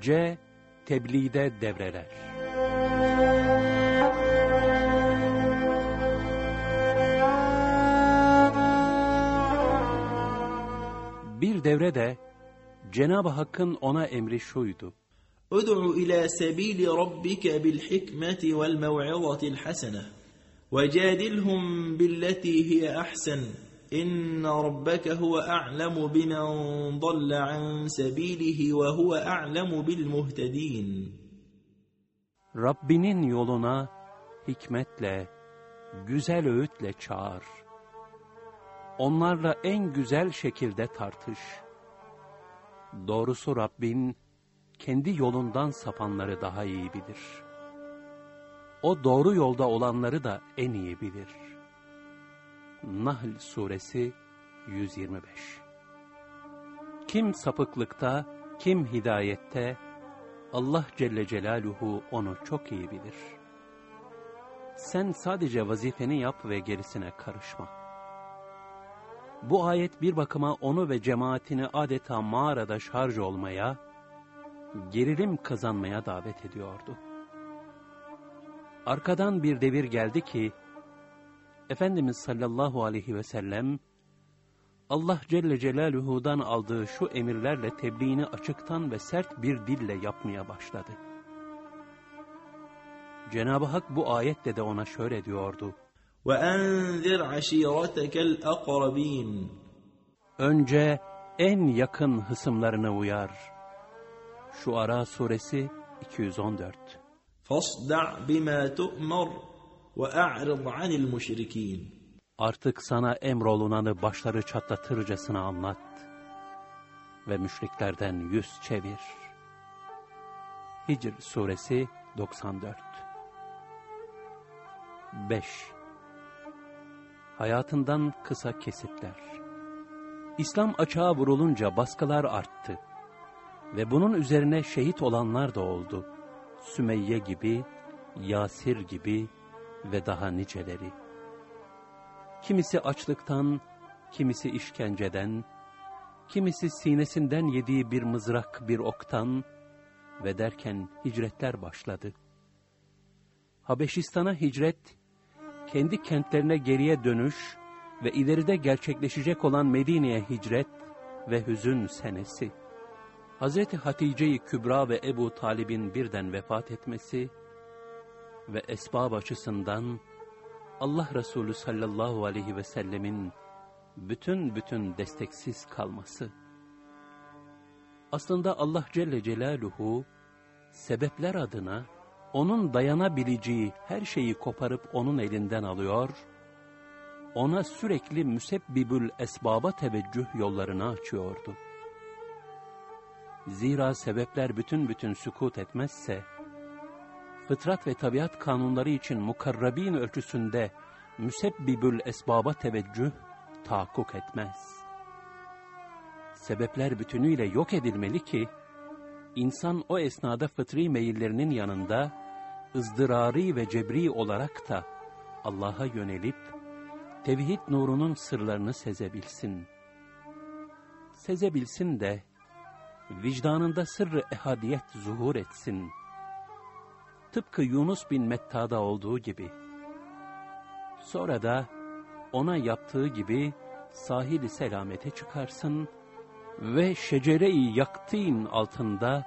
C. Tebliğde devreler. Bir devrede Cenab-ı Hakk'ın ona emri şuydu. ادع إلى سبيل ربك بالحكمة والموعظة الحسنة وجادلهم بالتي هي أحسن إن ربك هو أعلم بمن ضل عن سبيله وهو أعلم بالمهتدين Rabbinin yoluna hikmetle, güzel öğütle çağır. Onlarla en güzel şekilde tartış. Doğrusu Rabbin, kendi yolundan sapanları daha iyi bilir. O doğru yolda olanları da en iyi bilir. Nahl Suresi 125 Kim sapıklıkta, kim hidayette, Allah Celle Celaluhu onu çok iyi bilir. Sen sadece vazifeni yap ve gerisine karışma. Bu ayet bir bakıma onu ve cemaatini adeta mağarada şarj olmaya, gerilim kazanmaya davet ediyordu. Arkadan bir devir geldi ki, Efendimiz sallallahu aleyhi ve sellem, Allah Celle Celaluhu'dan aldığı şu emirlerle tebliğini açıktan ve sert bir dille yapmaya başladı. Cenab-ı Hak bu ayette de ona şöyle diyordu. وأنذر عشيرتك الأقربين Önce en yakın hısımlarını uyar. Şuara suresi 214 فاصدع بما تؤمر وأعرض عن المشركين Artık sana emrolunanı başları çatlatırcasına anlat ve müşriklerden yüz çevir. Hicr suresi 94 5. Hayatından kısa kesitler İslam açığa vurulunca baskılar arttı ve bunun üzerine şehit olanlar da oldu. Sümeyye gibi, Yasir gibi ve daha niceleri. Kimisi açlıktan, kimisi işkenceden, kimisi sinesinden yediği bir mızrak, bir oktan ve derken hicretler başladı. Habeşistan'a hicret, kendi kentlerine geriye dönüş ve ileride gerçekleşecek olan Medine'ye hicret ve hüzün senesi. Hazreti Hatice-i Kübra ve Ebu Talib'in birden vefat etmesi ve esbab açısından Allah Resulü sallallahu aleyhi ve sellemin bütün bütün desteksiz kalması. Aslında Allah Celle Celaluhu sebepler adına onun dayanabileceği her şeyi koparıp onun elinden alıyor, ona sürekli müsebbibül esbaba teveccüh yollarını açıyordu. Zira sebepler bütün bütün sükut etmezse, fıtrat ve tabiat kanunları için mukarrabin ölçüsünde müsebbibül esbaba teveccüh tahakkuk etmez. Sebepler bütünüyle yok edilmeli ki, insan o esnada fıtri meyillerinin yanında, ızdırari ve cebri olarak da Allah'a yönelip, tevhid nurunun sırlarını sezebilsin. Sezebilsin de, vicdanında sırrı ehadiyet zuhur etsin. Tıpkı Yunus bin Metta'da olduğu gibi. Sonra da ona yaptığı gibi sahil selamete çıkarsın ve şecere-i yaktin altında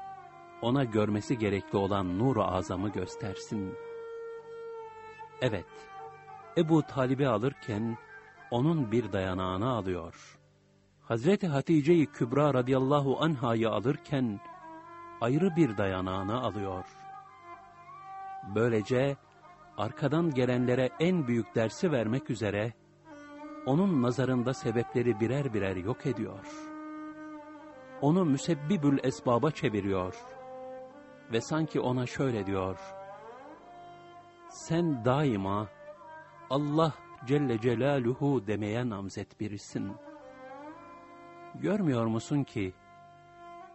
ona görmesi gerekli olan nur-u azamı göstersin. Evet, Ebu Talib'i alırken onun bir dayanağını alıyor. Hazreti Hatice-i Kübra radıyallahu anhayı alırken ayrı bir dayanağını alıyor. Böylece arkadan gelenlere en büyük dersi vermek üzere onun nazarında sebepleri birer birer yok ediyor. Onu müsebbibül esbaba çeviriyor ve sanki ona şöyle diyor. Sen daima Allah Celle Celaluhu demeye namzet birisin. Görmüyor musun ki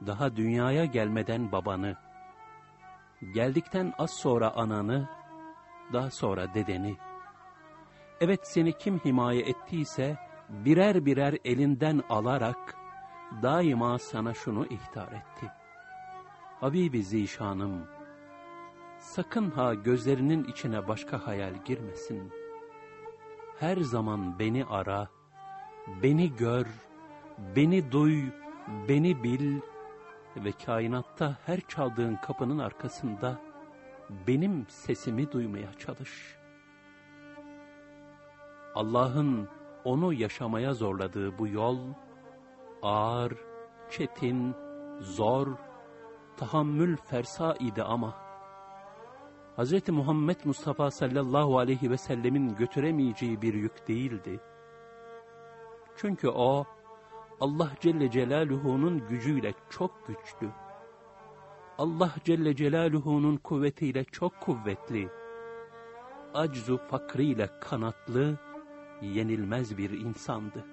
daha dünyaya gelmeden babanı, geldikten az sonra ananı, daha sonra dedeni, evet seni kim himaye ettiyse birer birer elinden alarak daima sana şunu ihtar etti. Habibi zişanım, sakın ha gözlerinin içine başka hayal girmesin. Her zaman beni ara, beni gör, beni duy, beni bil ve kainatta her çaldığın kapının arkasında benim sesimi duymaya çalış. Allah'ın onu yaşamaya zorladığı bu yol, ağır, çetin, zor, tahammül fersa idi ama, Hz. Muhammed Mustafa sallallahu aleyhi ve sellemin götüremeyeceği bir yük değildi. Çünkü o, Allah Celle Celaluhu'nun gücüyle çok güçlü. Allah Celle Celaluhu'nun kuvvetiyle çok kuvvetli. Aczu fakriyle kanatlı, yenilmez bir insandı.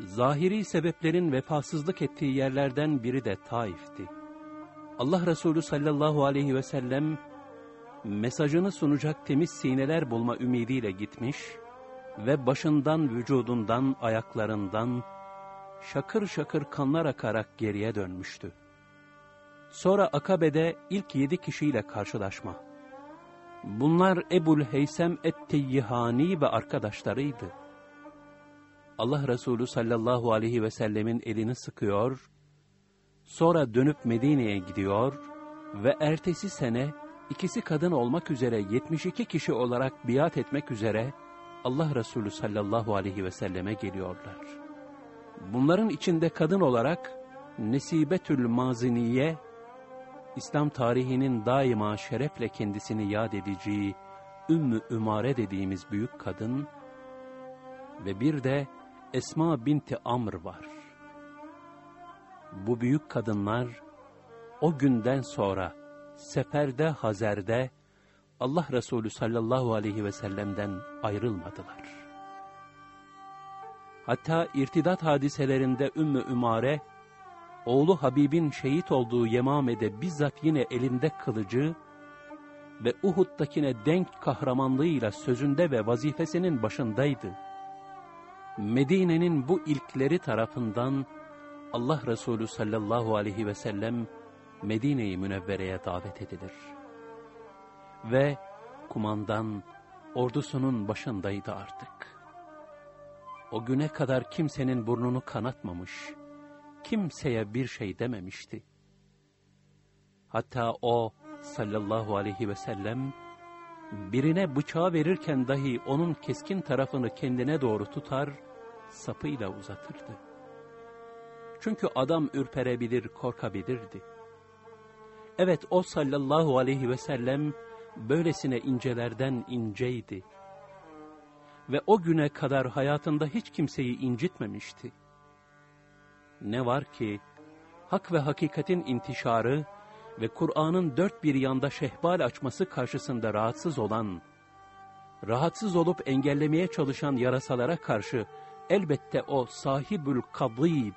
Zahiri sebeplerin vefasızlık ettiği yerlerden biri de Taif'ti. Allah Resulü sallallahu aleyhi ve sellem, mesajını sunacak temiz sineler bulma ümidiyle gitmiş ve başından, vücudundan, ayaklarından şakır şakır kanlar akarak geriye dönmüştü. Sonra Akabe'de ilk yedi kişiyle karşılaşma. Bunlar Ebul Heysem et-Teyyihani ve arkadaşlarıydı. Allah Resulü sallallahu aleyhi ve sellemin elini sıkıyor, sonra dönüp Medine'ye gidiyor ve ertesi sene ikisi kadın olmak üzere 72 kişi olarak biat etmek üzere Allah Resulü sallallahu aleyhi ve selleme geliyorlar. Bunların içinde kadın olarak Nesibetül Maziniye, İslam tarihinin daima şerefle kendisini yad edeceği Ümmü Ümare dediğimiz büyük kadın ve bir de Esma binti Amr var. Bu büyük kadınlar o günden sonra seferde Hazer'de Allah Resulü sallallahu aleyhi ve sellem'den ayrılmadılar. Hatta irtidat hadiselerinde Ümmü Ümare, oğlu Habib'in şehit olduğu Yemame'de bizzat yine elinde kılıcı ve Uhud'dakine denk kahramanlığıyla sözünde ve vazifesinin başındaydı. Medine'nin bu ilkleri tarafından Allah Resulü sallallahu aleyhi ve sellem Medine-i Münevvere'ye davet edilir. Ve kumandan ordusunun başındaydı artık. O güne kadar kimsenin burnunu kanatmamış, kimseye bir şey dememişti. Hatta o sallallahu aleyhi ve sellem, birine bıçağı verirken dahi onun keskin tarafını kendine doğru tutar, sapıyla uzatırdı. Çünkü adam ürperebilir, korkabilirdi. Evet o sallallahu aleyhi ve sellem böylesine incelerden inceydi. Ve o güne kadar hayatında hiç kimseyi incitmemişti. Ne var ki hak ve hakikatin intişarı ve Kur'an'ın dört bir yanda şehbal açması karşısında rahatsız olan, rahatsız olup engellemeye çalışan yarasalara karşı elbette o sahibül kadib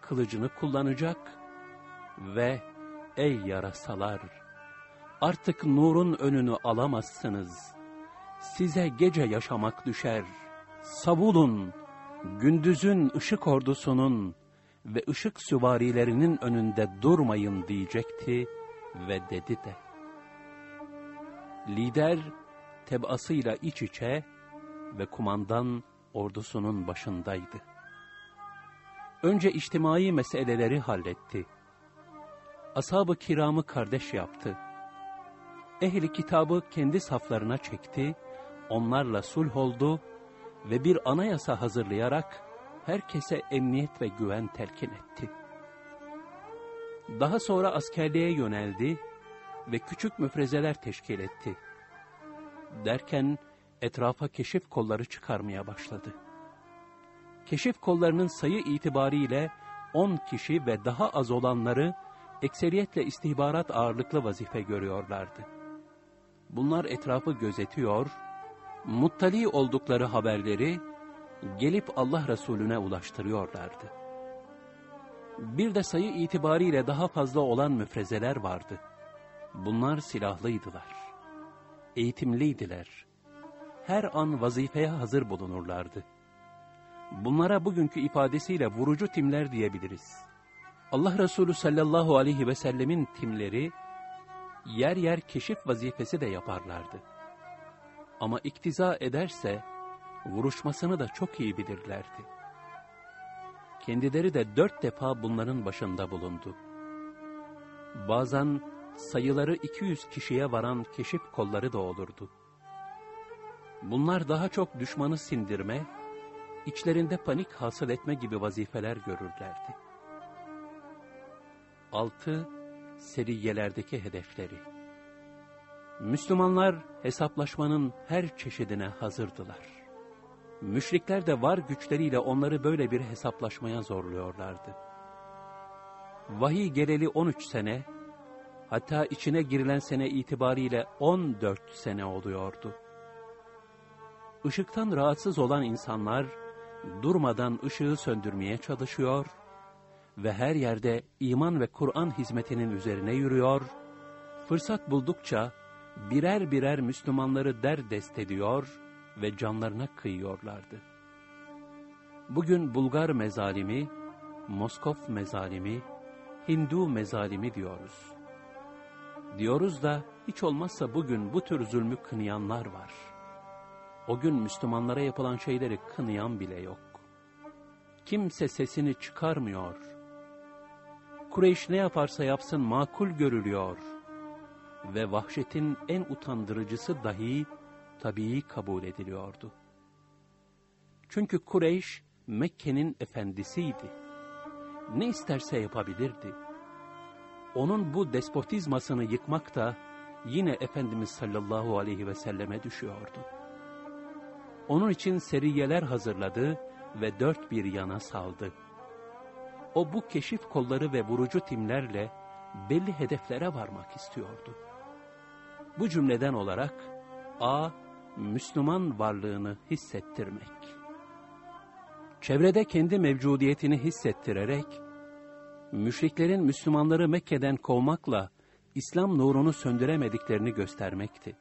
kılıcını kullanacak ve ey yarasalar artık nurun önünü alamazsınız. Size gece yaşamak düşer. Savulun gündüzün ışık ordusunun ve ışık süvarilerinin önünde durmayın diyecekti ve dedi de. Lider tebasıyla iç içe ve kumandan ordusunun başındaydı. Önce içtimai meseleleri halletti. Ashab-ı kiramı kardeş yaptı. Ehli kitabı kendi saflarına çekti, onlarla sulh oldu ve bir anayasa hazırlayarak herkese emniyet ve güven telkin etti. Daha sonra askerliğe yöneldi ve küçük müfrezeler teşkil etti. Derken etrafa keşif kolları çıkarmaya başladı. Keşif kollarının sayı itibariyle 10 kişi ve daha az olanları ekseriyetle istihbarat ağırlıklı vazife görüyorlardı. Bunlar etrafı gözetiyor, muttali oldukları haberleri gelip Allah Resulüne ulaştırıyorlardı. Bir de sayı itibariyle daha fazla olan müfrezeler vardı. Bunlar silahlıydılar, eğitimliydiler, her an vazifeye hazır bulunurlardı. Bunlara bugünkü ifadesiyle vurucu timler diyebiliriz. Allah Resulü sallallahu aleyhi ve sellemin timleri yer yer keşif vazifesi de yaparlardı. Ama iktiza ederse vuruşmasını da çok iyi bilirlerdi. Kendileri de dört defa bunların başında bulundu. Bazen sayıları 200 kişiye varan keşif kolları da olurdu. Bunlar daha çok düşmanı sindirme, içlerinde panik hasıl etme gibi vazifeler görürlerdi. 6. Seriyelerdeki hedefleri Müslümanlar hesaplaşmanın her çeşidine hazırdılar. Müşrikler de var güçleriyle onları böyle bir hesaplaşmaya zorluyorlardı. Vahiy geleli 13 sene, hatta içine girilen sene itibariyle 14 sene oluyordu. Işıktan rahatsız olan insanlar durmadan ışığı söndürmeye çalışıyor ve her yerde iman ve Kur'an hizmetinin üzerine yürüyor, fırsat buldukça birer birer Müslümanları derdest ediyor ve canlarına kıyıyorlardı. Bugün Bulgar mezalimi, Moskov mezalimi, Hindu mezalimi diyoruz. Diyoruz da hiç olmazsa bugün bu tür zulmü kınayanlar var. O gün Müslümanlara yapılan şeyleri kınayan bile yok. Kimse sesini çıkarmıyor. Kureyş ne yaparsa yapsın makul görülüyor. Ve vahşetin en utandırıcısı dahi tabii kabul ediliyordu. Çünkü Kureyş Mekke'nin efendisiydi. Ne isterse yapabilirdi. Onun bu despotizmasını yıkmak da yine Efendimiz sallallahu aleyhi ve selleme düşüyordu. Onun için seriyeler hazırladı ve dört bir yana saldı. O bu keşif kolları ve vurucu timlerle belli hedeflere varmak istiyordu. Bu cümleden olarak A. Müslüman varlığını hissettirmek. Çevrede kendi mevcudiyetini hissettirerek, müşriklerin Müslümanları Mekke'den kovmakla İslam nurunu söndüremediklerini göstermekti.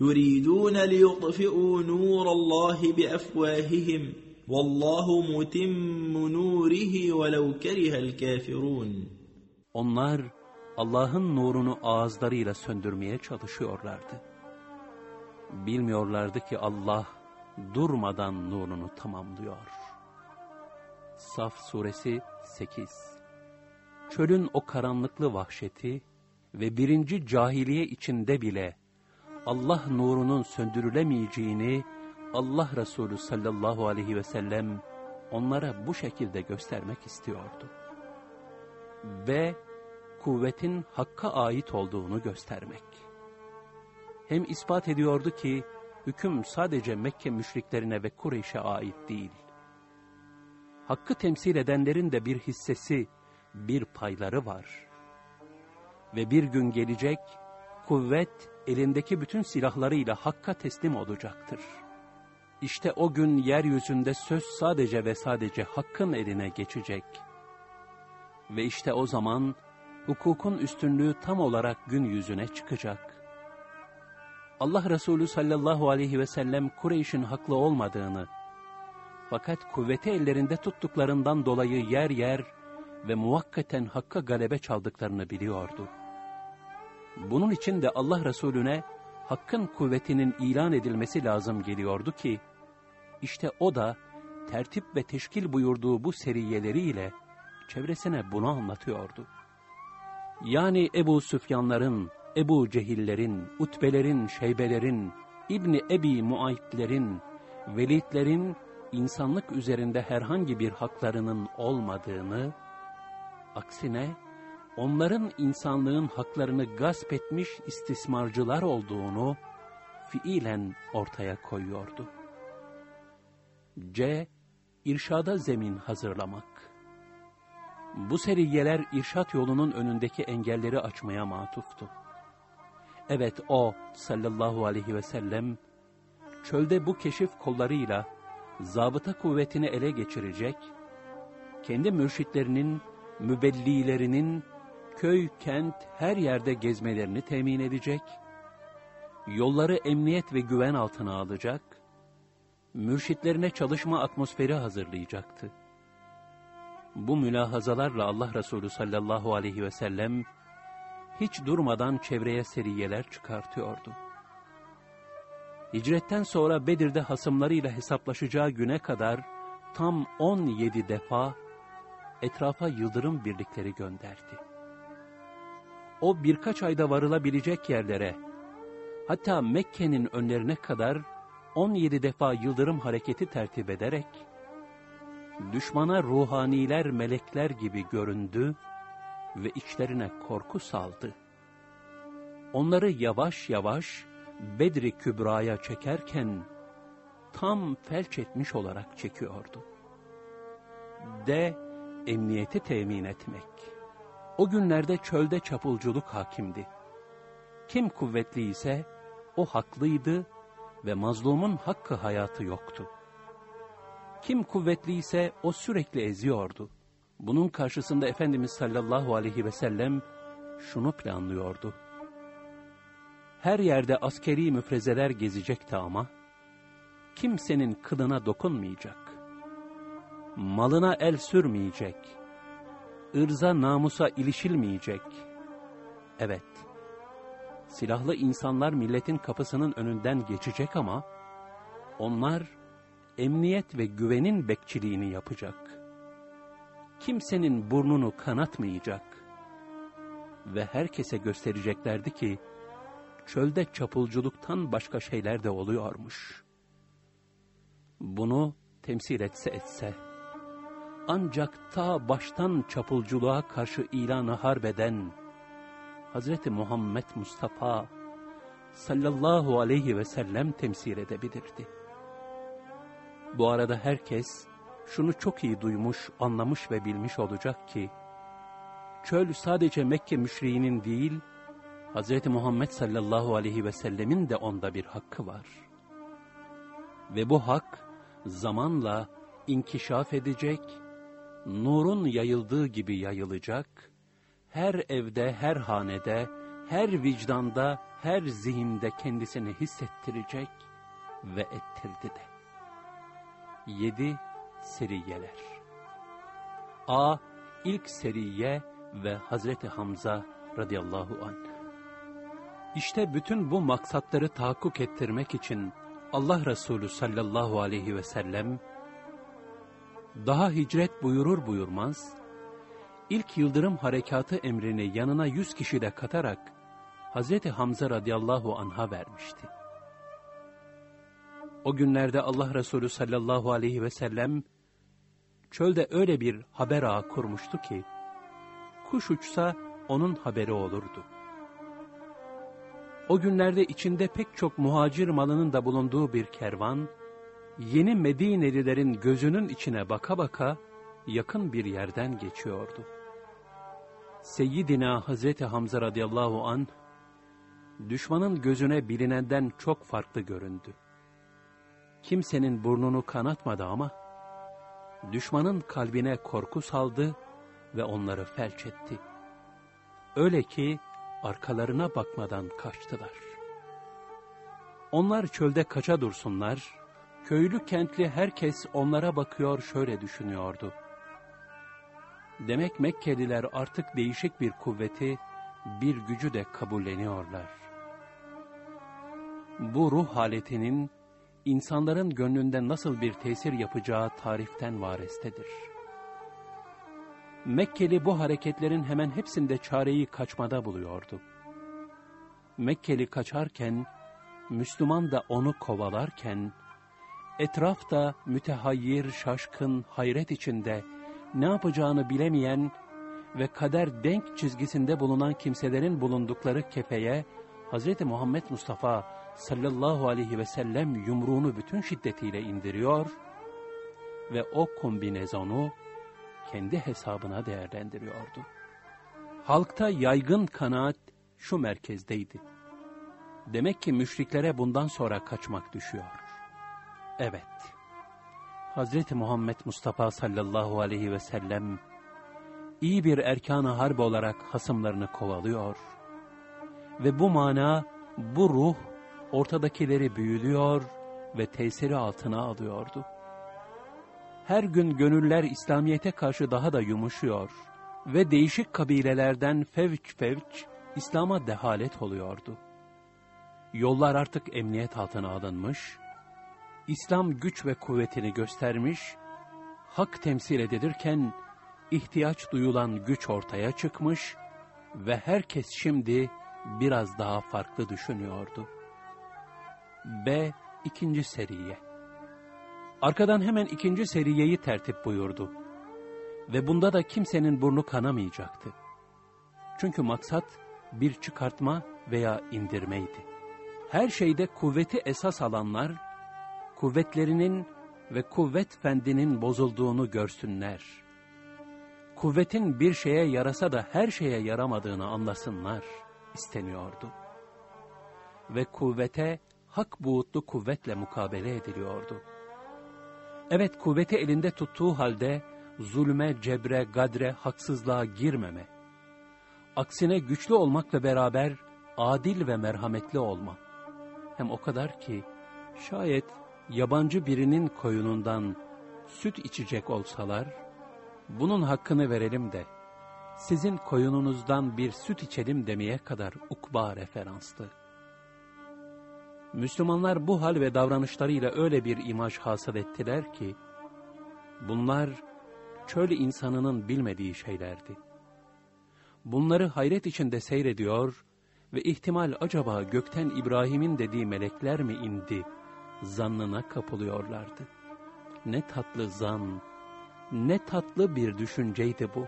يريدون ليطفئوا نور الله بأفواههم والله متم نوره ولو كره الكافرون Onlar Allah'ın nurunu ağızlarıyla söndürmeye çalışıyorlardı. Bilmiyorlardı ki Allah durmadan nurunu tamamlıyor. Saf suresi 8 Çölün o karanlıklı vahşeti ve birinci cahiliye içinde bile Allah nurunun söndürülemeyeceğini Allah Resulü sallallahu aleyhi ve sellem onlara bu şekilde göstermek istiyordu. Ve kuvvetin Hakk'a ait olduğunu göstermek. Hem ispat ediyordu ki hüküm sadece Mekke müşriklerine ve Kureyş'e ait değil. Hakkı temsil edenlerin de bir hissesi, bir payları var. Ve bir gün gelecek, kuvvet elindeki bütün silahlarıyla Hakk'a teslim olacaktır. İşte o gün yeryüzünde söz sadece ve sadece Hakk'ın eline geçecek. Ve işte o zaman hukukun üstünlüğü tam olarak gün yüzüne çıkacak. Allah Resulü sallallahu aleyhi ve sellem Kureyş'in haklı olmadığını, fakat kuvveti ellerinde tuttuklarından dolayı yer yer ve muvakkaten Hakk'a galebe çaldıklarını biliyordu. Bunun için de Allah Resulüne Hakk'ın kuvvetinin ilan edilmesi lazım geliyordu ki, işte o da tertip ve teşkil buyurduğu bu seriyeleriyle çevresine bunu anlatıyordu. Yani Ebu Süfyanların, Ebu Cehillerin, Utbelerin, Şeybelerin, İbni Ebi Muaytlerin, Velidlerin insanlık üzerinde herhangi bir haklarının olmadığını, aksine onların insanlığın haklarını gasp etmiş istismarcılar olduğunu fiilen ortaya koyuyordu. C. İrşada zemin hazırlamak. Bu seriyeler irşat yolunun önündeki engelleri açmaya matuftu. Evet o sallallahu aleyhi ve sellem çölde bu keşif kollarıyla zabıta kuvvetini ele geçirecek, kendi mürşitlerinin, mübellilerinin köy, kent, her yerde gezmelerini temin edecek, yolları emniyet ve güven altına alacak, mürşitlerine çalışma atmosferi hazırlayacaktı. Bu mülahazalarla Allah Resulü sallallahu aleyhi ve sellem hiç durmadan çevreye seriyeler çıkartıyordu. Hicretten sonra Bedir'de hasımlarıyla hesaplaşacağı güne kadar tam 17 defa etrafa yıldırım birlikleri gönderdi. O birkaç ayda varılabilecek yerlere, hatta Mekke'nin önlerine kadar 17 defa yıldırım hareketi tertip ederek, düşmana ruhaniler melekler gibi göründü ve içlerine korku saldı. Onları yavaş yavaş Bedri Kübra'ya çekerken, tam felç etmiş olarak çekiyordu. De, emniyeti temin etmek. O günlerde çölde çapulculuk hakimdi. Kim kuvvetli ise o haklıydı ve mazlumun hakkı hayatı yoktu. Kim kuvvetli ise o sürekli eziyordu. Bunun karşısında Efendimiz sallallahu aleyhi ve sellem şunu planlıyordu. Her yerde askeri müfrezeler gezecekti ama, kimsenin kılına dokunmayacak. Malına el sürmeyecek. ırza namusa ilişilmeyecek. Evet, silahlı insanlar milletin kapısının önünden geçecek ama, onlar emniyet ve güvenin bekçiliğini yapacak. Kimsenin burnunu kanatmayacak. Ve herkese göstereceklerdi ki, çölde çapulculuktan başka şeyler de oluyormuş. Bunu temsil etse etse, ancak ta baştan çapulculuğa karşı ilanı harbeden Hazreti Muhammed Mustafa sallallahu aleyhi ve sellem temsil edebilirdi. Bu arada herkes şunu çok iyi duymuş, anlamış ve bilmiş olacak ki, çöl sadece Mekke müşriğinin değil, Hz. Muhammed sallallahu aleyhi ve sellemin de onda bir hakkı var. Ve bu hak zamanla inkişaf edecek, nurun yayıldığı gibi yayılacak, her evde, her hanede, her vicdanda, her zihinde kendisini hissettirecek ve ettirdi de. Yedi seriyeler. A. ilk seriye ve Hazreti Hamza radıyallahu anh. İşte bütün bu maksatları tahakkuk ettirmek için Allah Resulü sallallahu aleyhi ve sellem daha hicret buyurur buyurmaz ilk yıldırım harekatı emrini yanına yüz kişi de katarak Hazreti Hamza radıyallahu anha vermişti. O günlerde Allah Resulü sallallahu aleyhi ve sellem çölde öyle bir haber ağı kurmuştu ki kuş uçsa onun haberi olurdu. O günlerde içinde pek çok muhacir malının da bulunduğu bir kervan, yeni Medinelilerin gözünün içine baka baka yakın bir yerden geçiyordu. Seyyidina Hazreti Hamza radıyallahu an düşmanın gözüne bilinenden çok farklı göründü. Kimsenin burnunu kanatmadı ama, düşmanın kalbine korku saldı ve onları felç etti. Öyle ki, arkalarına bakmadan kaçtılar. Onlar çölde kaça dursunlar, köylü kentli herkes onlara bakıyor şöyle düşünüyordu. Demek Mekkeliler artık değişik bir kuvveti, bir gücü de kabulleniyorlar. Bu ruh haletinin insanların gönlünde nasıl bir tesir yapacağı tariften varestedir. Mekkeli bu hareketlerin hemen hepsinde çareyi kaçmada buluyordu. Mekkeli kaçarken, Müslüman da onu kovalarken, etrafta mütehayyir, şaşkın, hayret içinde ne yapacağını bilemeyen ve kader denk çizgisinde bulunan kimselerin bulundukları kefeye, Hz. Muhammed Mustafa sallallahu aleyhi ve sellem yumruğunu bütün şiddetiyle indiriyor ve o kombinezonu kendi hesabına değerlendiriyordu. Halkta yaygın kanaat şu merkezdeydi. Demek ki müşriklere bundan sonra kaçmak düşüyor. Evet. Hazreti Muhammed Mustafa sallallahu aleyhi ve sellem iyi bir erkan-ı harp olarak hasımlarını kovalıyor. Ve bu mana, bu ruh ortadakileri büyülüyor ve tesiri altına alıyordu her gün gönüller İslamiyet'e karşı daha da yumuşuyor ve değişik kabilelerden fevç fevç İslam'a dehalet oluyordu. Yollar artık emniyet altına alınmış, İslam güç ve kuvvetini göstermiş, hak temsil edilirken ihtiyaç duyulan güç ortaya çıkmış ve herkes şimdi biraz daha farklı düşünüyordu. B. ikinci seriye Arkadan hemen ikinci seriyeyi tertip buyurdu. Ve bunda da kimsenin burnu kanamayacaktı. Çünkü maksat bir çıkartma veya indirmeydi. Her şeyde kuvveti esas alanlar, kuvvetlerinin ve kuvvet fendinin bozulduğunu görsünler. Kuvvetin bir şeye yarasa da her şeye yaramadığını anlasınlar isteniyordu. Ve kuvvete hak buğutlu kuvvetle mukabele ediliyordu. Evet kuvveti elinde tuttuğu halde zulme, cebre, gadre, haksızlığa girmeme. Aksine güçlü olmakla beraber adil ve merhametli olma. Hem o kadar ki şayet yabancı birinin koyunundan süt içecek olsalar, bunun hakkını verelim de sizin koyununuzdan bir süt içelim demeye kadar ukba referanstı. Müslümanlar bu hal ve davranışlarıyla öyle bir imaj hasıl ettiler ki, bunlar çöl insanının bilmediği şeylerdi. Bunları hayret içinde seyrediyor ve ihtimal acaba gökten İbrahim'in dediği melekler mi indi zannına kapılıyorlardı. Ne tatlı zan, ne tatlı bir düşünceydi bu.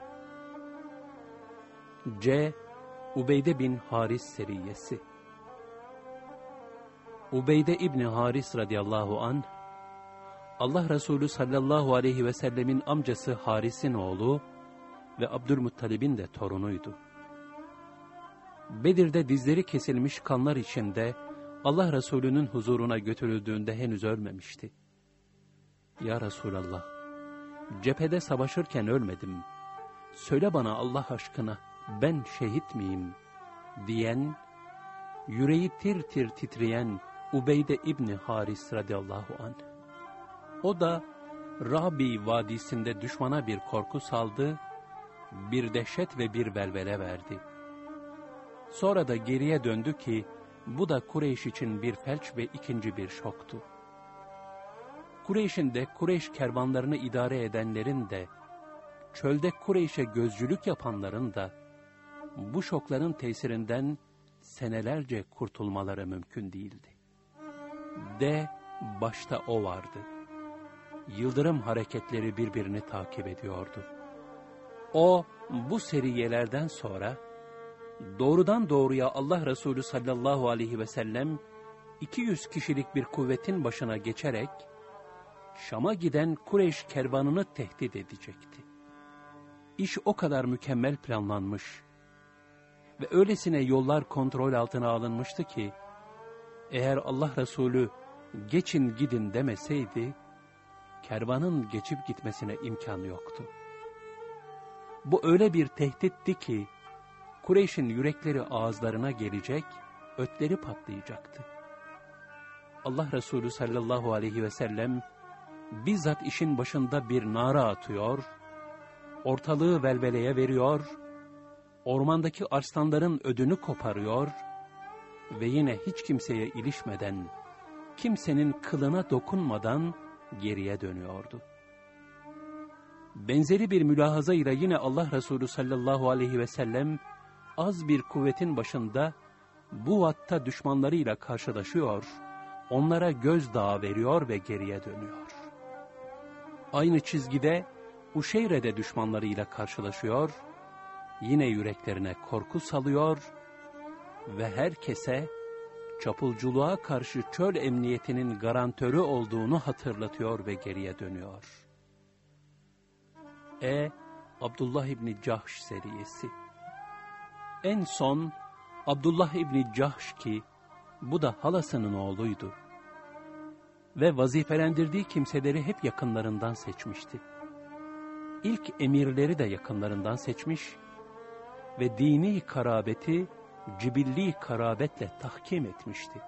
C. Ubeyde bin Haris seriyesi Ubeyde İbni Haris radıyallahu an Allah Resulü sallallahu aleyhi ve sellemin amcası Haris'in oğlu ve Abdülmuttalib'in de torunuydu. Bedir'de dizleri kesilmiş kanlar içinde Allah Resulü'nün huzuruna götürüldüğünde henüz ölmemişti. Ya Resulallah, cephede savaşırken ölmedim. Söyle bana Allah aşkına, ben şehit miyim? Diyen, yüreği tir tir titreyen Ubeyde İbni Haris radıyallahu anh. O da Rabi Vadisi'nde düşmana bir korku saldı, bir dehşet ve bir velvele verdi. Sonra da geriye döndü ki, bu da Kureyş için bir felç ve ikinci bir şoktu. Kureyş'in de Kureyş kervanlarını idare edenlerin de, çölde Kureyş'e gözcülük yapanların da, bu şokların tesirinden senelerce kurtulmaları mümkün değildi. De başta o vardı. Yıldırım hareketleri birbirini takip ediyordu. O bu seriyelerden sonra doğrudan doğruya Allah Resulü sallallahu aleyhi ve sellem 200 kişilik bir kuvvetin başına geçerek Şam'a giden Kureyş kervanını tehdit edecekti. İş o kadar mükemmel planlanmış ve öylesine yollar kontrol altına alınmıştı ki eğer Allah Resulü geçin gidin demeseydi, kervanın geçip gitmesine imkan yoktu. Bu öyle bir tehditti ki, Kureyş'in yürekleri ağızlarına gelecek, ötleri patlayacaktı. Allah Resulü sallallahu aleyhi ve sellem, bizzat işin başında bir nara atıyor, ortalığı velveleye veriyor, ormandaki arslanların ödünü koparıyor ve yine hiç kimseye ilişmeden, kimsenin kılına dokunmadan geriye dönüyordu. Benzeri bir mülahaza ile yine Allah Resulü sallallahu aleyhi ve sellem az bir kuvvetin başında bu vatta düşmanlarıyla karşılaşıyor, onlara gözdağı veriyor ve geriye dönüyor. Aynı çizgide Uşeyre'de düşmanlarıyla karşılaşıyor, yine yüreklerine korku salıyor ve herkese çapulculuğa karşı çöl emniyetinin garantörü olduğunu hatırlatıyor ve geriye dönüyor. E. Abdullah İbni Cahş seriyesi En son Abdullah İbni Cahş ki bu da halasının oğluydu. Ve vazifelendirdiği kimseleri hep yakınlarından seçmişti. İlk emirleri de yakınlarından seçmiş ve dini karabeti cibilli karabetle tahkim etmişti.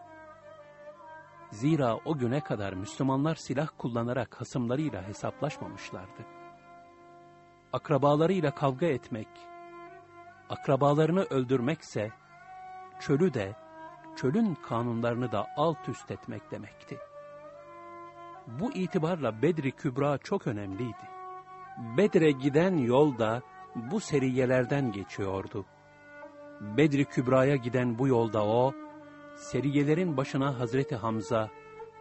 Zira o güne kadar Müslümanlar silah kullanarak hasımlarıyla hesaplaşmamışlardı. Akrabalarıyla kavga etmek, akrabalarını öldürmekse, çölü de, çölün kanunlarını da alt üst etmek demekti. Bu itibarla Bedri Kübra çok önemliydi. Bedre giden yol da bu seriyelerden geçiyordu. Bedri Kübra'ya giden bu yolda o, seriyelerin başına Hazreti Hamza,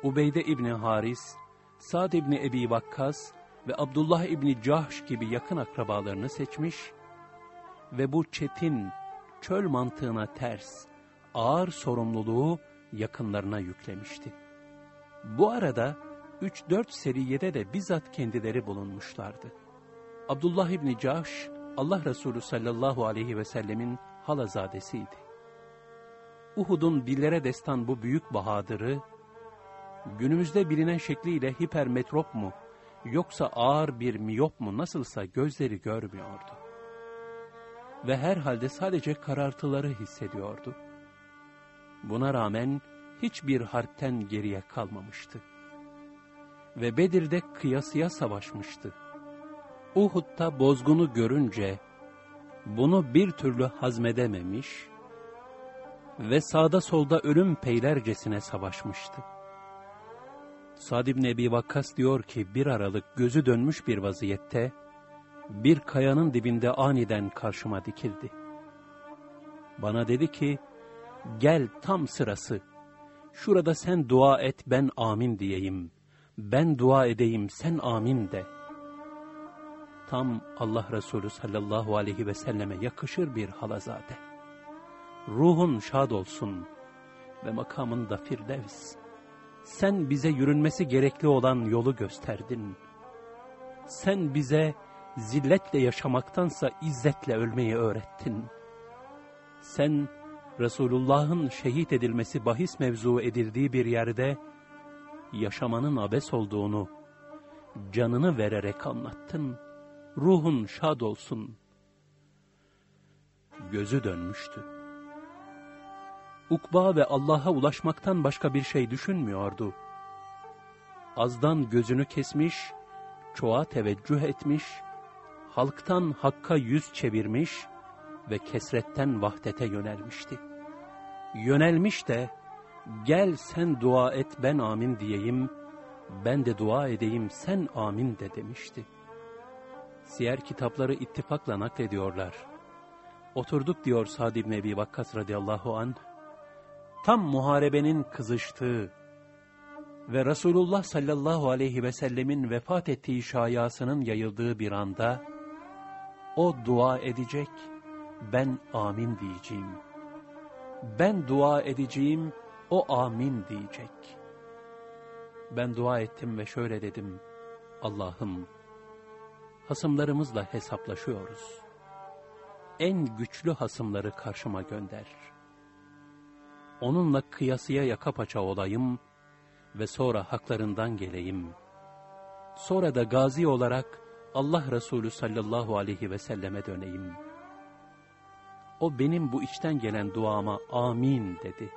Ubeyde İbni Haris, Sa'd İbni Ebi Vakkas ve Abdullah İbni Cahş gibi yakın akrabalarını seçmiş ve bu çetin, çöl mantığına ters, ağır sorumluluğu yakınlarına yüklemişti. Bu arada 3-4 seriyede de bizzat kendileri bulunmuşlardı. Abdullah İbni Cahş, Allah Resulü sallallahu aleyhi ve sellemin halazadesiydi. Uhud'un dillere destan bu büyük bahadırı, günümüzde bilinen şekliyle hipermetrop mu, yoksa ağır bir miyop mu nasılsa gözleri görmüyordu. Ve herhalde sadece karartıları hissediyordu. Buna rağmen hiçbir harpten geriye kalmamıştı. Ve Bedir'de kıyasıya savaşmıştı. Uhud'da bozgunu görünce, bunu bir türlü hazmedememiş ve sağda solda ölüm peylercesine savaşmıştı. Sad ibn Ebi Vakkas diyor ki bir aralık gözü dönmüş bir vaziyette bir kayanın dibinde aniden karşıma dikildi. Bana dedi ki gel tam sırası şurada sen dua et ben amin diyeyim ben dua edeyim sen amin de. Tam Allah Resulü sallallahu aleyhi ve selleme yakışır bir halazade. Ruhun şad olsun ve makamında firdevs. Sen bize yürünmesi gerekli olan yolu gösterdin. Sen bize zilletle yaşamaktansa izzetle ölmeyi öğrettin. Sen Resulullah'ın şehit edilmesi bahis mevzu edildiği bir yerde yaşamanın abes olduğunu canını vererek anlattın. Ruhun şad olsun. Gözü dönmüştü. Ukba ve Allah'a ulaşmaktan başka bir şey düşünmüyordu. Azdan gözünü kesmiş, çoğa teveccüh etmiş, halktan hakka yüz çevirmiş ve kesretten vahdete yönelmişti. Yönelmiş de, gel sen dua et ben amin diyeyim, ben de dua edeyim sen amin de demişti. Siyer kitapları ittifakla naklediyorlar. Oturduk diyor Sa'd ibn Ebi Vakkas radıyallahu anh, tam muharebenin kızıştığı ve Resulullah sallallahu aleyhi ve sellemin vefat ettiği şayasının yayıldığı bir anda, o dua edecek, ben amin diyeceğim. Ben dua edeceğim, o amin diyecek. Ben dua ettim ve şöyle dedim, Allah'ım, hasımlarımızla hesaplaşıyoruz. En güçlü hasımları karşıma gönder.'' onunla kıyasıya yaka paça olayım ve sonra haklarından geleyim. Sonra da gazi olarak Allah Resulü sallallahu aleyhi ve selleme döneyim. O benim bu içten gelen duama amin dedi.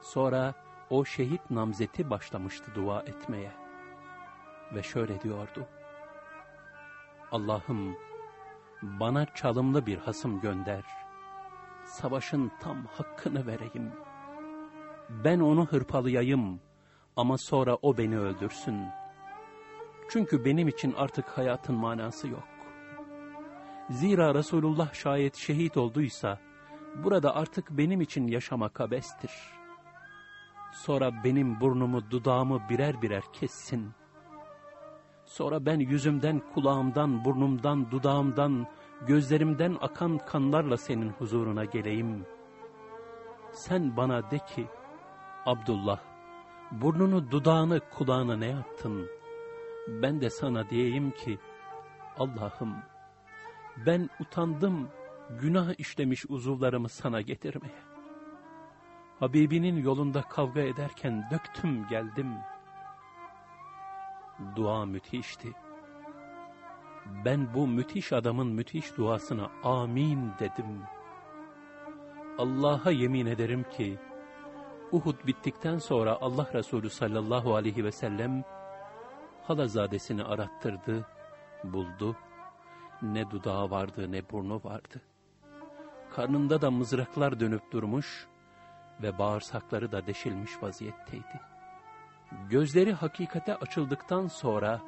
Sonra o şehit namzeti başlamıştı dua etmeye. Ve şöyle diyordu. Allah'ım bana çalımlı bir hasım gönder.'' savaşın tam hakkını vereyim. Ben onu hırpalayayım ama sonra o beni öldürsün. Çünkü benim için artık hayatın manası yok. Zira Resulullah şayet şehit olduysa, burada artık benim için yaşamak abestir. Sonra benim burnumu, dudağımı birer birer kessin. Sonra ben yüzümden, kulağımdan, burnumdan, dudağımdan, gözlerimden akan kanlarla senin huzuruna geleyim. Sen bana de ki, Abdullah, burnunu, dudağını, kulağını ne yaptın? Ben de sana diyeyim ki, Allah'ım, ben utandım günah işlemiş uzuvlarımı sana getirmeye. Habibinin yolunda kavga ederken döktüm geldim. Dua müthişti ben bu müthiş adamın müthiş duasına amin dedim. Allah'a yemin ederim ki, Uhud bittikten sonra Allah Resulü sallallahu aleyhi ve sellem halazadesini arattırdı, buldu. Ne dudağı vardı ne burnu vardı. Karnında da mızraklar dönüp durmuş ve bağırsakları da deşilmiş vaziyetteydi. Gözleri hakikate açıldıktan sonra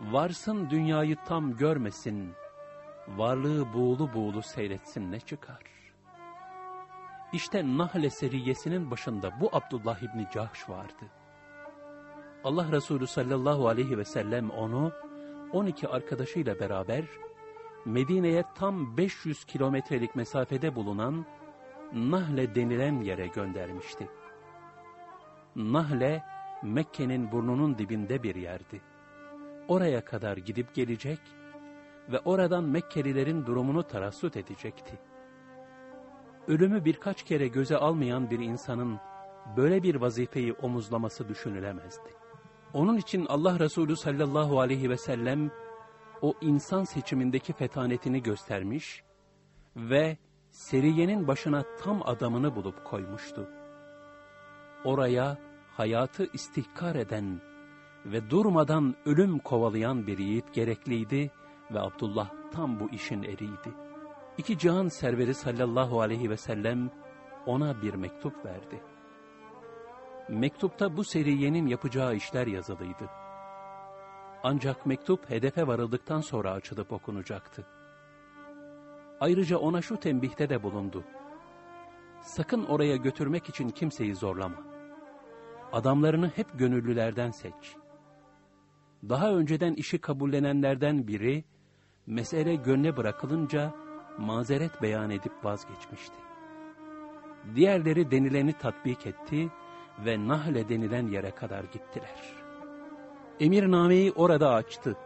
varsın dünyayı tam görmesin, varlığı buğulu buğulu seyretsin ne çıkar? İşte Nahle seriyesinin başında bu Abdullah İbni Cahş vardı. Allah Resulü sallallahu aleyhi ve sellem onu 12 arkadaşıyla beraber Medine'ye tam 500 kilometrelik mesafede bulunan Nahle denilen yere göndermişti. Nahle, Mekke'nin burnunun dibinde bir yerdi. Oraya kadar gidip gelecek ve oradan Mekkelilerin durumunu tarassut edecekti. Ölümü birkaç kere göze almayan bir insanın böyle bir vazifeyi omuzlaması düşünülemezdi. Onun için Allah Resulü sallallahu aleyhi ve sellem o insan seçimindeki fetanetini göstermiş ve Seriye'nin başına tam adamını bulup koymuştu. Oraya hayatı istihkar eden ve durmadan ölüm kovalayan bir yiğit gerekliydi ve Abdullah tam bu işin eriydi. İki cihan serveri sallallahu aleyhi ve sellem ona bir mektup verdi. Mektupta bu seriyenin yapacağı işler yazılıydı. Ancak mektup hedefe varıldıktan sonra açılıp okunacaktı. Ayrıca ona şu tembihte de bulundu. Sakın oraya götürmek için kimseyi zorlama. Adamlarını hep gönüllülerden seç. Daha önceden işi kabullenenlerden biri, mesele gönle bırakılınca mazeret beyan edip vazgeçmişti. Diğerleri denileni tatbik etti ve Nahle denilen yere kadar gittiler. Emirnameyi orada açtı.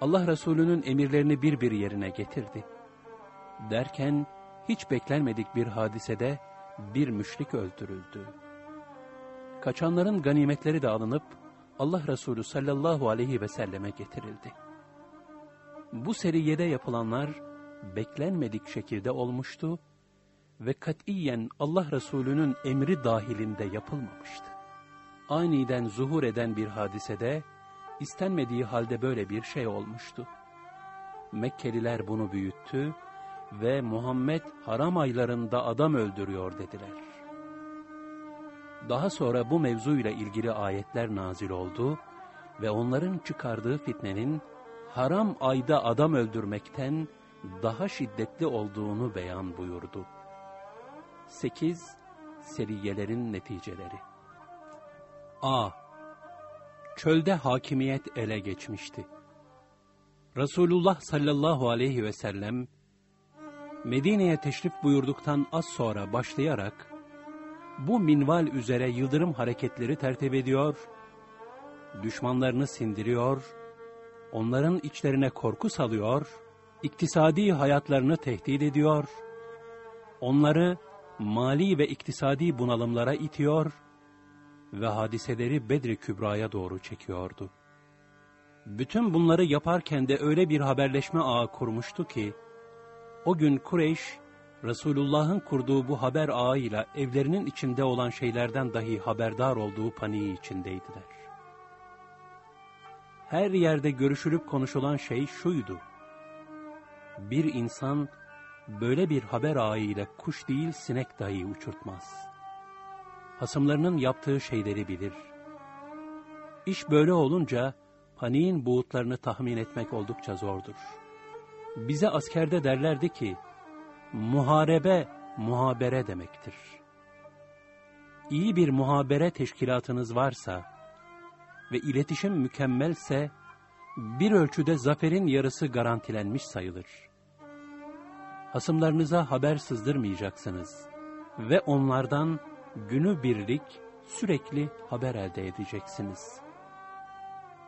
Allah Resulü'nün emirlerini bir bir yerine getirdi. Derken hiç beklenmedik bir hadisede bir müşrik öldürüldü. Kaçanların ganimetleri de alınıp Allah Resulü sallallahu aleyhi ve selleme getirildi. Bu seriyede yapılanlar beklenmedik şekilde olmuştu ve katiyen Allah Resulü'nün emri dahilinde yapılmamıştı. Aniden zuhur eden bir hadisede istenmediği halde böyle bir şey olmuştu. Mekkeliler bunu büyüttü ve Muhammed haram aylarında adam öldürüyor dediler. Daha sonra bu mevzuyla ilgili ayetler nazil oldu ve onların çıkardığı fitnenin haram ayda adam öldürmekten daha şiddetli olduğunu beyan buyurdu. 8. Seriyelerin neticeleri A. Çölde hakimiyet ele geçmişti. Resulullah sallallahu aleyhi ve sellem, Medine'ye teşrif buyurduktan az sonra başlayarak, bu minval üzere yıldırım hareketleri tertip ediyor, düşmanlarını sindiriyor, onların içlerine korku salıyor, iktisadi hayatlarını tehdit ediyor, onları mali ve iktisadi bunalımlara itiyor ve hadiseleri Bedri Kübra'ya doğru çekiyordu. Bütün bunları yaparken de öyle bir haberleşme ağı kurmuştu ki, o gün Kureyş, Resulullah'ın kurduğu bu haber ağıyla evlerinin içinde olan şeylerden dahi haberdar olduğu paniği içindeydiler. Her yerde görüşülüp konuşulan şey şuydu. Bir insan böyle bir haber ağıyla kuş değil sinek dahi uçurtmaz. Hasımlarının yaptığı şeyleri bilir. İş böyle olunca paniğin buğutlarını tahmin etmek oldukça zordur. Bize askerde derlerdi ki, muharebe muhabere demektir. İyi bir muhabere teşkilatınız varsa ve iletişim mükemmelse, bir ölçüde zaferin yarısı garantilenmiş sayılır. Hasımlarınıza haber sızdırmayacaksınız ve onlardan günü birlik sürekli haber elde edeceksiniz.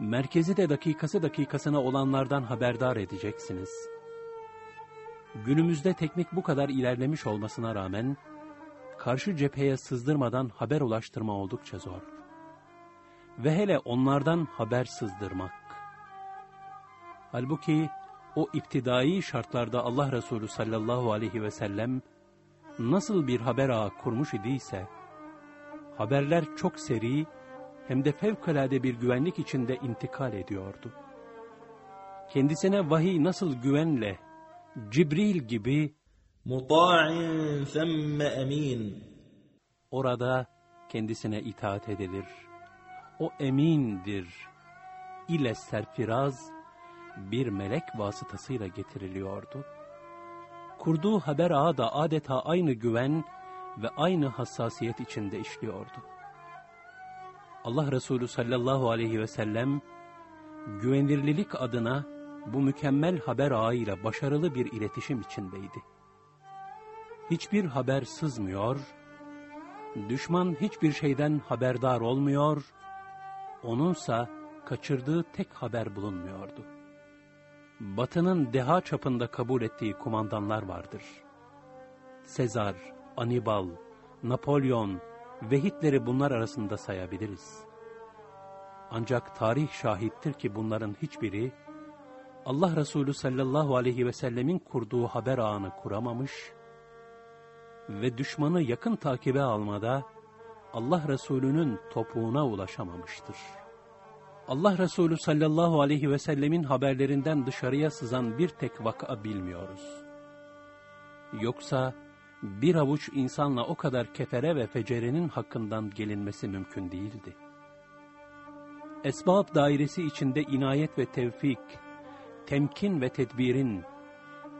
Merkezi de dakikası dakikasına olanlardan haberdar edeceksiniz. Günümüzde teknik bu kadar ilerlemiş olmasına rağmen, karşı cepheye sızdırmadan haber ulaştırma oldukça zor. Ve hele onlardan haber sızdırmak. Halbuki o iptidai şartlarda Allah Resulü sallallahu aleyhi ve sellem nasıl bir haber ağı kurmuş idiyse, Haberler çok seri hem de fevkalade bir güvenlik içinde intikal ediyordu. Kendisine vahiy nasıl güvenle, Cibril gibi muta'in themme emin orada kendisine itaat edilir. O emindir. İle serfiraz bir melek vasıtasıyla getiriliyordu. Kurduğu haber ağı da adeta aynı güven ve aynı hassasiyet içinde işliyordu. Allah Resulü sallallahu aleyhi ve sellem güvenirlilik adına bu mükemmel haber ağıyla başarılı bir iletişim içindeydi. Hiçbir haber sızmıyor, düşman hiçbir şeyden haberdar olmuyor, onunsa kaçırdığı tek haber bulunmuyordu. Batı'nın deha çapında kabul ettiği kumandanlar vardır. Sezar, Anibal, Napolyon ve Hitler'i bunlar arasında sayabiliriz. Ancak tarih şahittir ki bunların hiçbiri, Allah Resulü sallallahu aleyhi ve sellemin kurduğu haber ağını kuramamış ve düşmanı yakın takibe almada Allah Resulü'nün topuğuna ulaşamamıştır. Allah Resulü sallallahu aleyhi ve sellemin haberlerinden dışarıya sızan bir tek vaka bilmiyoruz. Yoksa bir avuç insanla o kadar kefere ve fecerenin hakkından gelinmesi mümkün değildi. Esbab dairesi içinde inayet ve tevfik, temkin ve tedbirin,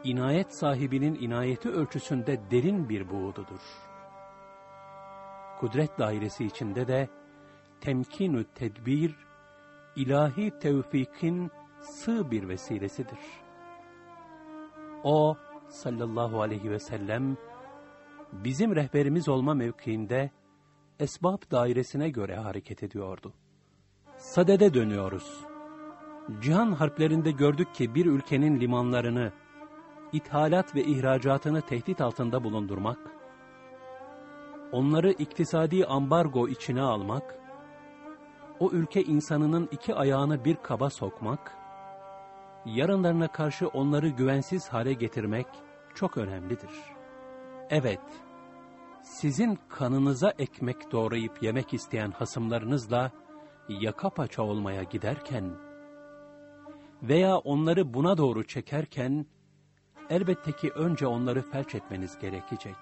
inayet sahibinin inayeti ölçüsünde derin bir buğududur. Kudret dairesi içinde de temkinü tedbir, ilahi tevfikin sığ bir vesilesidir. O sallallahu aleyhi ve sellem bizim rehberimiz olma mevkiinde esbab dairesine göre hareket ediyordu. Sadede dönüyoruz. Cihan harplerinde gördük ki bir ülkenin limanlarını, ithalat ve ihracatını tehdit altında bulundurmak, onları iktisadi ambargo içine almak, o ülke insanının iki ayağını bir kaba sokmak, yarınlarına karşı onları güvensiz hale getirmek çok önemlidir. Evet, sizin kanınıza ekmek doğrayıp yemek isteyen hasımlarınızla yaka paça olmaya giderken veya onları buna doğru çekerken elbette ki önce onları felç etmeniz gerekecek.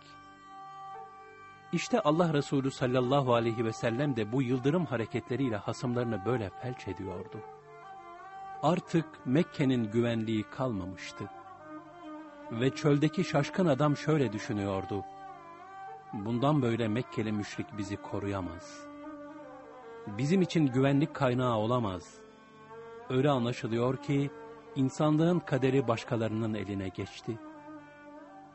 İşte Allah Resulü sallallahu aleyhi ve sellem de bu yıldırım hareketleriyle hasımlarını böyle felç ediyordu. Artık Mekke'nin güvenliği kalmamıştı. Ve çöldeki şaşkın adam şöyle düşünüyordu. Bundan böyle Mekkeli müşrik bizi koruyamaz. Bizim için güvenlik kaynağı olamaz. Öyle anlaşılıyor ki insanlığın kaderi başkalarının eline geçti.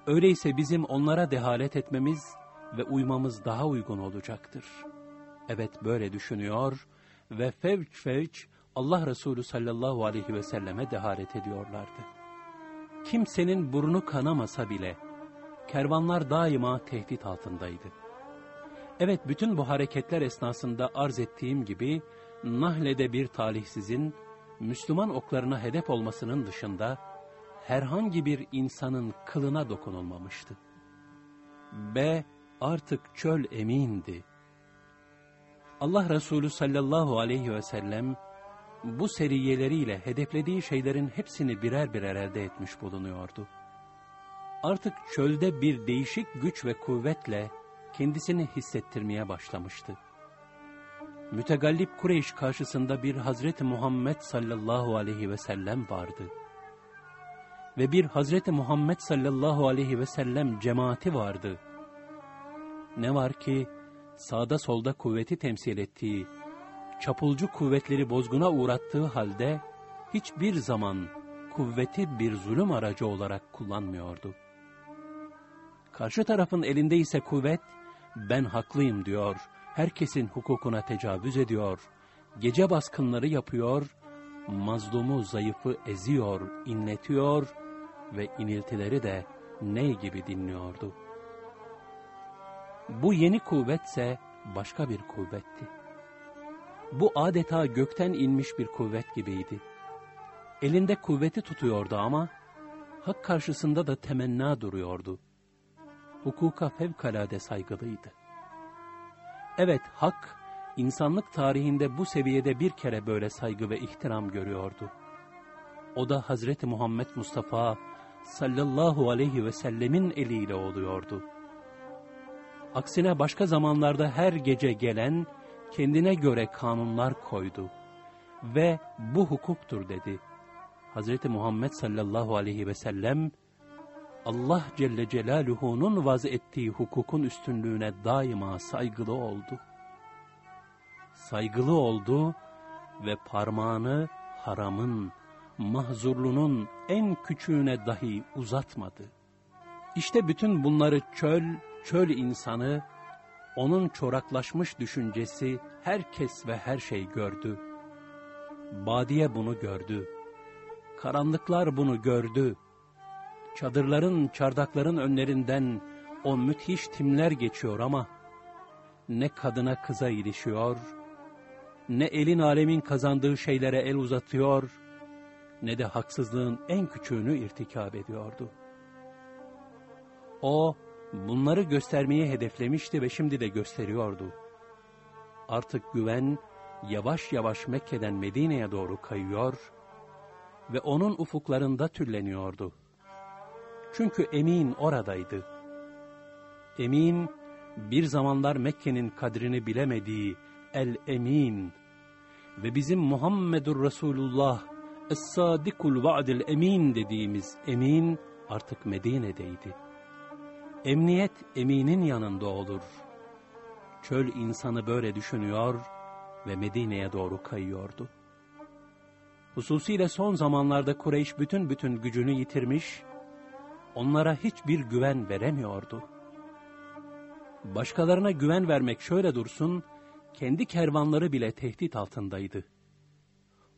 Öyleyse bizim onlara dehalet etmemiz ve uymamız daha uygun olacaktır. Evet böyle düşünüyor ve fevç fevç Allah Resulü sallallahu aleyhi ve selleme dehalet ediyorlardı. Kimsenin burnu kanamasa bile kervanlar daima tehdit altındaydı. Evet bütün bu hareketler esnasında arz ettiğim gibi Nahle'de bir talihsizin Müslüman oklarına hedef olmasının dışında herhangi bir insanın kılına dokunulmamıştı. B artık çöl emindi. Allah Resulü sallallahu aleyhi ve sellem bu seriyeleriyle hedeflediği şeylerin hepsini birer birer elde etmiş bulunuyordu. Artık çölde bir değişik güç ve kuvvetle kendisini hissettirmeye başlamıştı. Mütegallip Kureyş karşısında bir Hazreti Muhammed sallallahu aleyhi ve sellem vardı. Ve bir Hazreti Muhammed sallallahu aleyhi ve sellem cemaati vardı. Ne var ki sağda solda kuvveti temsil ettiği, çapulcu kuvvetleri bozguna uğrattığı halde hiçbir zaman kuvveti bir zulüm aracı olarak kullanmıyordu. Karşı tarafın elinde ise kuvvet, ben haklıyım diyor, herkesin hukukuna tecavüz ediyor, gece baskınları yapıyor, mazlumu zayıfı eziyor, inletiyor ve iniltileri de ney gibi dinliyordu. Bu yeni kuvvetse başka bir kuvvetti. Bu adeta gökten inmiş bir kuvvet gibiydi. Elinde kuvveti tutuyordu ama hak karşısında da temenna duruyordu. Hukuka fevkalade saygılıydı. Evet, hak, insanlık tarihinde bu seviyede bir kere böyle saygı ve ihtiram görüyordu. O da Hazreti Muhammed Mustafa sallallahu aleyhi ve sellemin eliyle oluyordu. Aksine başka zamanlarda her gece gelen kendine göre kanunlar koydu ve bu hukuktur dedi. Hazreti Muhammed sallallahu aleyhi ve sellem Allah Celle Celaluhu'nun vaz ettiği hukukun üstünlüğüne daima saygılı oldu. Saygılı oldu ve parmağını haramın, mahzurlunun en küçüğüne dahi uzatmadı. İşte bütün bunları çöl, çöl insanı, onun çoraklaşmış düşüncesi herkes ve her şey gördü. Badiye bunu gördü. Karanlıklar bunu gördü. Çadırların, çardakların önlerinden o müthiş timler geçiyor ama ne kadına kıza ilişiyor, ne elin alemin kazandığı şeylere el uzatıyor, ne de haksızlığın en küçüğünü irtikab ediyordu. O, bunları göstermeyi hedeflemişti ve şimdi de gösteriyordu. Artık güven, yavaş yavaş Mekke'den Medine'ye doğru kayıyor ve onun ufuklarında tülleniyordu. Çünkü Emin oradaydı. Emin, bir zamanlar Mekke'nin kadrini bilemediği El-Emin ve bizim Muhammedur Resulullah Es-Sadikul Va'dil Emin dediğimiz Emin artık Medine'deydi. Emniyet Emin'in yanında olur. Çöl insanı böyle düşünüyor ve Medine'ye doğru kayıyordu. Hususiyle son zamanlarda Kureyş bütün bütün gücünü yitirmiş, onlara hiçbir güven veremiyordu. Başkalarına güven vermek şöyle dursun, kendi kervanları bile tehdit altındaydı.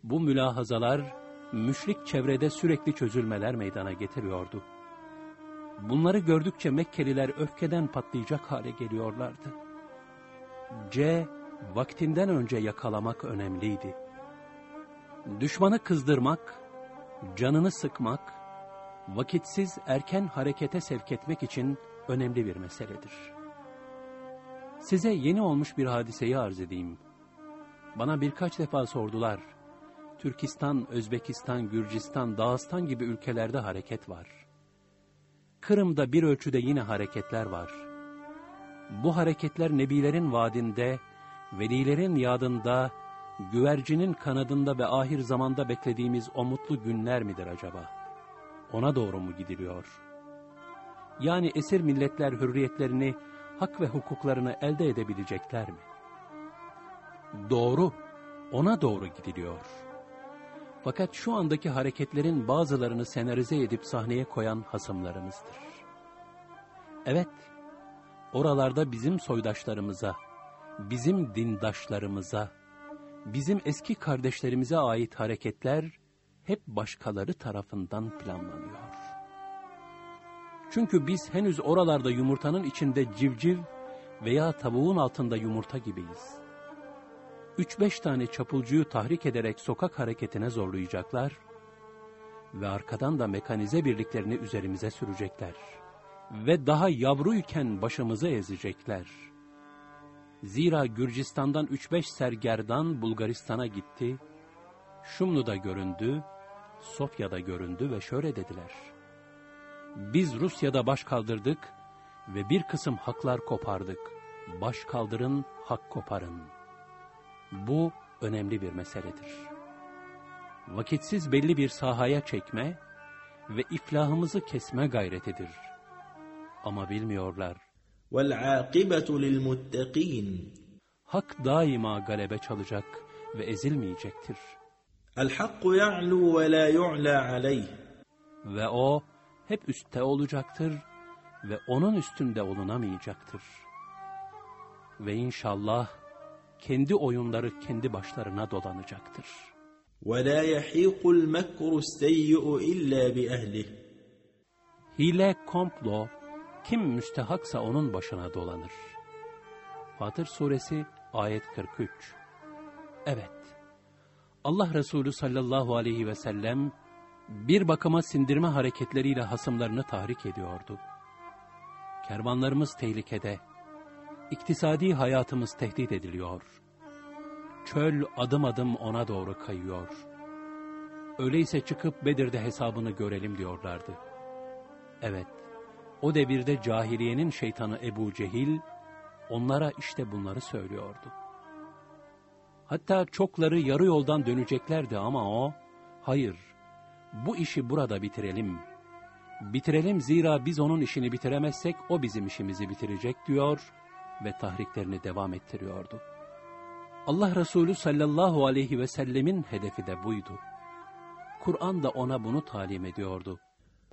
Bu mülahazalar, müşrik çevrede sürekli çözülmeler meydana getiriyordu. Bunları gördükçe Mekkeliler öfkeden patlayacak hale geliyorlardı. C. Vaktinden önce yakalamak önemliydi. Düşmanı kızdırmak, canını sıkmak, vakitsiz erken harekete sevk etmek için önemli bir meseledir. Size yeni olmuş bir hadiseyi arz edeyim. Bana birkaç defa sordular. Türkistan, Özbekistan, Gürcistan, Dağıstan gibi ülkelerde hareket var. Kırım'da bir ölçüde yine hareketler var. Bu hareketler nebilerin vaadinde, velilerin yadında, güvercinin kanadında ve ahir zamanda beklediğimiz o mutlu günler midir acaba? Ona doğru mu gidiliyor? Yani esir milletler hürriyetlerini, hak ve hukuklarını elde edebilecekler mi? Doğru, ona doğru gidiliyor. Fakat şu andaki hareketlerin bazılarını senarize edip sahneye koyan hasımlarımızdır. Evet, oralarda bizim soydaşlarımıza, bizim dindaşlarımıza, bizim eski kardeşlerimize ait hareketler hep başkaları tarafından planlanıyor. Çünkü biz henüz oralarda yumurtanın içinde civciv veya tavuğun altında yumurta gibiyiz. Üç beş tane çapulcuyu tahrik ederek sokak hareketine zorlayacaklar ve arkadan da mekanize birliklerini üzerimize sürecekler. Ve daha yavruyken başımızı ezecekler. Zira Gürcistan'dan üç beş sergerdan Bulgaristan'a gitti, Şumlu'da göründü, Sofya'da göründü ve şöyle dediler. Biz Rusya'da baş kaldırdık ve bir kısım haklar kopardık. Baş kaldırın, hak koparın. Bu önemli bir meseledir. Vakitsiz belli bir sahaya çekme ve iflahımızı kesme gayretidir. Ama bilmiyorlar. وَالْعَاقِبَةُ لِلْمُتَّقِينَ Hak daima galebe çalacak ve ezilmeyecektir. الْحَقُّ يَعْلُو وَلَا يُعْلَى عَلَيْهِ Ve o hep üstte olacaktır ve onun üstünde olunamayacaktır. Ve inşallah kendi oyunları kendi başlarına dolanacaktır. وَلَا يَحِيقُ الْمَكْرُ السَّيِّئُ إِلَّا بِأَهْلِهِ Hile, komplo, kim müstehaksa onun başına dolanır. Fatır Suresi ayet 43 Evet, Allah Resulü sallallahu aleyhi ve sellem bir bakıma sindirme hareketleriyle hasımlarını tahrik ediyordu. Kervanlarımız tehlikede, İktisadi hayatımız tehdit ediliyor. Çöl adım adım ona doğru kayıyor. Öyleyse çıkıp Bedir'de hesabını görelim diyorlardı. Evet, o devirde cahiliyenin şeytanı Ebu Cehil, onlara işte bunları söylüyordu. Hatta çokları yarı yoldan döneceklerdi ama o, hayır, bu işi burada bitirelim. Bitirelim zira biz onun işini bitiremezsek o bizim işimizi bitirecek diyor ve tahriklerini devam ettiriyordu. Allah Resulü sallallahu aleyhi ve sellemin hedefi de buydu. Kur'an da ona bunu talim ediyordu.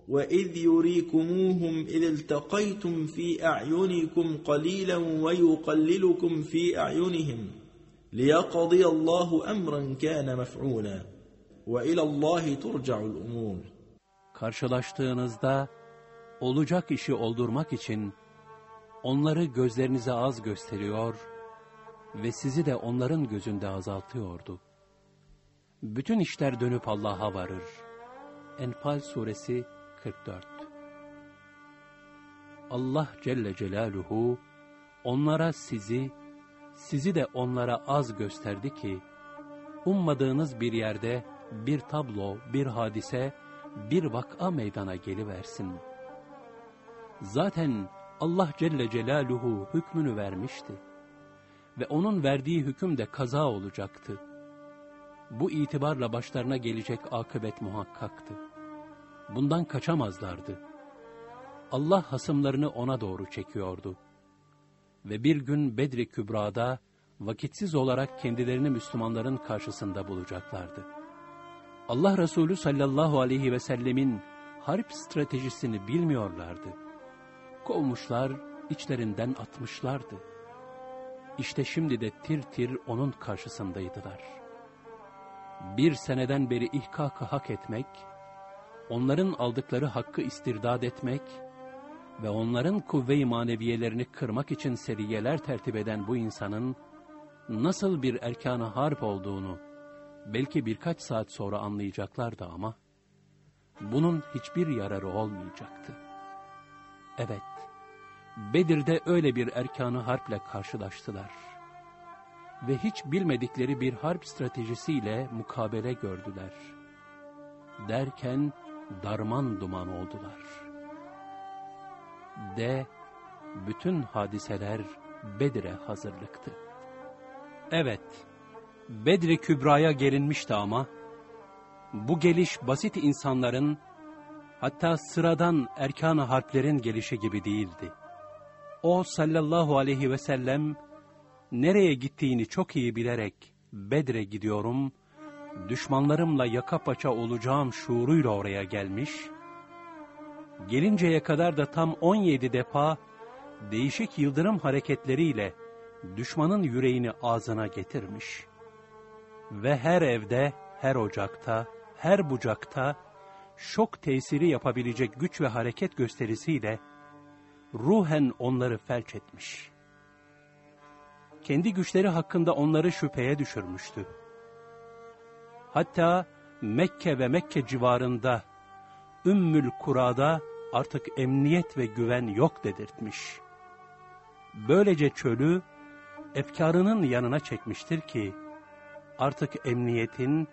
وَإِذْ يُرِيكُمُوهُمْ إِذِ الْتَقَيْتُمْ فِي أَعْيُنِكُمْ قَلِيلًا وَيُقَلِّلُكُمْ فِي أَعْيُنِهِمْ لِيَقَضِيَ اللَّهُ أَمْرًا كَانَ مَفْعُولًا وَإِلَى اللَّهِ تُرْجَعُ الْأُمُورُ Karşılaştığınızda olacak işi oldurmak için onları gözlerinize az gösteriyor ve sizi de onların gözünde azaltıyordu. Bütün işler dönüp Allah'a varır. Enfal suresi 44 Allah Celle Celaluhu onlara sizi, sizi de onlara az gösterdi ki, ummadığınız bir yerde bir tablo, bir hadise, bir vak'a meydana geliversin. Zaten Allah Celle Celaluhu hükmünü vermişti. Ve onun verdiği hüküm de kaza olacaktı. Bu itibarla başlarına gelecek akıbet muhakkaktı. Bundan kaçamazlardı. Allah hasımlarını ona doğru çekiyordu. Ve bir gün Bedri Kübra'da vakitsiz olarak kendilerini Müslümanların karşısında bulacaklardı. Allah Resulü sallallahu aleyhi ve sellemin harp stratejisini bilmiyorlardı. Kovmuşlar, içlerinden atmışlardı. İşte şimdi de tir tir onun karşısındaydılar. Bir seneden beri ihkakı hak etmek, onların aldıkları hakkı istirdat etmek ve onların kuvve-i maneviyelerini kırmak için seriyeler tertip eden bu insanın nasıl bir erkanı harp olduğunu belki birkaç saat sonra anlayacaklardı ama bunun hiçbir yararı olmayacaktı. Evet, Bedir'de öyle bir erkanı harple karşılaştılar. Ve hiç bilmedikleri bir harp stratejisiyle mukabele gördüler. Derken darman duman oldular. De, bütün hadiseler Bedir'e hazırlıktı. Evet, Bedri Kübra'ya gelinmişti ama, bu geliş basit insanların, hatta sıradan erkan-ı harplerin gelişi gibi değildi. O sallallahu aleyhi ve sellem, nereye gittiğini çok iyi bilerek, Bedre gidiyorum, düşmanlarımla yaka paça olacağım şuuruyla oraya gelmiş, gelinceye kadar da tam 17 defa, değişik yıldırım hareketleriyle, düşmanın yüreğini ağzına getirmiş. Ve her evde, her ocakta, her bucakta, şok tesiri yapabilecek güç ve hareket gösterisiyle, ruhen onları felç etmiş. Kendi güçleri hakkında onları şüpheye düşürmüştü. Hatta Mekke ve Mekke civarında, Ümmül Kura'da artık emniyet ve güven yok dedirtmiş. Böylece çölü, efkarının yanına çekmiştir ki, artık emniyetin,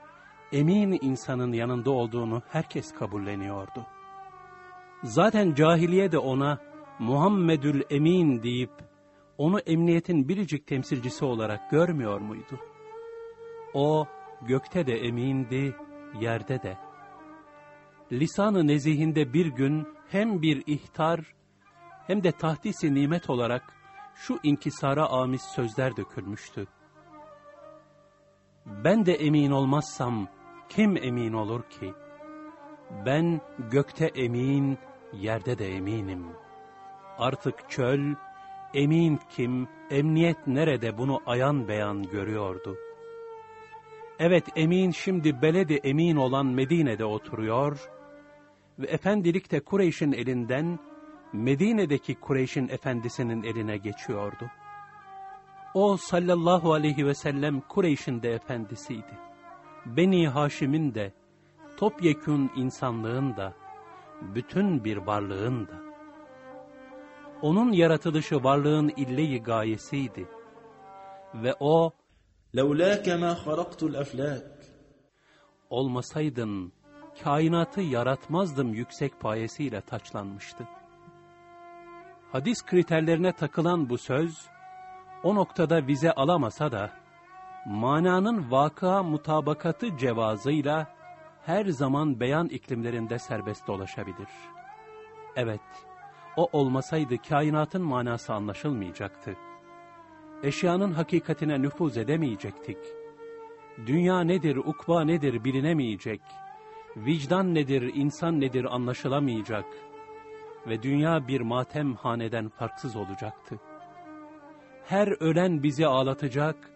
emin insanın yanında olduğunu herkes kabulleniyordu. Zaten cahiliye de ona Muhammedül Emin deyip onu emniyetin biricik temsilcisi olarak görmüyor muydu? O gökte de emindi, yerde de. Lisan-ı nezihinde bir gün hem bir ihtar hem de tahdisi nimet olarak şu inkisara amiz sözler dökülmüştü. Ben de emin olmazsam kim emin olur ki? Ben gökte emin, yerde de eminim. Artık çöl, emin kim, emniyet nerede bunu ayan beyan görüyordu. Evet emin şimdi beledi emin olan Medine'de oturuyor ve efendilik de Kureyş'in elinden Medine'deki Kureyş'in efendisinin eline geçiyordu. O sallallahu aleyhi ve sellem Kureyş'in de efendisiydi. Beni Haşim'in de, topyekün insanlığın da, bütün bir varlığın da. Onun yaratılışı varlığın illeyi gayesiydi. Ve o, لولاك ما خرقت الأفلاك olmasaydın kainatı yaratmazdım yüksek payesiyle taçlanmıştı. Hadis kriterlerine takılan bu söz, o noktada vize alamasa da, mananın vakıa mutabakatı cevazıyla her zaman beyan iklimlerinde serbest dolaşabilir. Evet, o olmasaydı kainatın manası anlaşılmayacaktı. Eşyanın hakikatine nüfuz edemeyecektik. Dünya nedir, ukba nedir bilinemeyecek. Vicdan nedir, insan nedir anlaşılamayacak. Ve dünya bir matem haneden farksız olacaktı. Her ölen bizi ağlatacak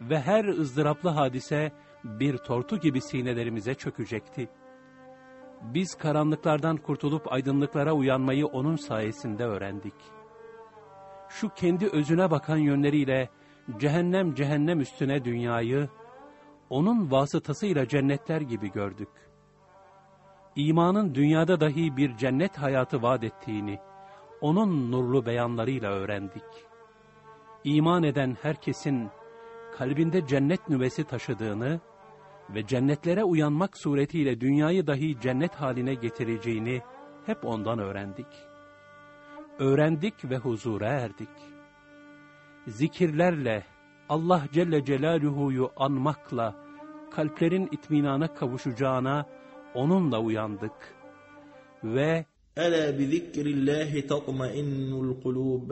ve her ızdıraplı hadise bir tortu gibi sinelerimize çökecekti. Biz karanlıklardan kurtulup aydınlıklara uyanmayı onun sayesinde öğrendik. Şu kendi özüne bakan yönleriyle cehennem cehennem üstüne dünyayı, onun vasıtasıyla cennetler gibi gördük. İmanın dünyada dahi bir cennet hayatı vaat ettiğini, onun nurlu beyanlarıyla öğrendik. İman eden herkesin kalbinde cennet nüvesi taşıdığını ve cennetlere uyanmak suretiyle dünyayı dahi cennet haline getireceğini hep ondan öğrendik. Öğrendik ve huzura erdik. Zikirlerle, Allah Celle Celaluhu'yu anmakla, kalplerin itminana kavuşacağına onunla uyandık ve Ela bi zikrillahi tatmainnul kulub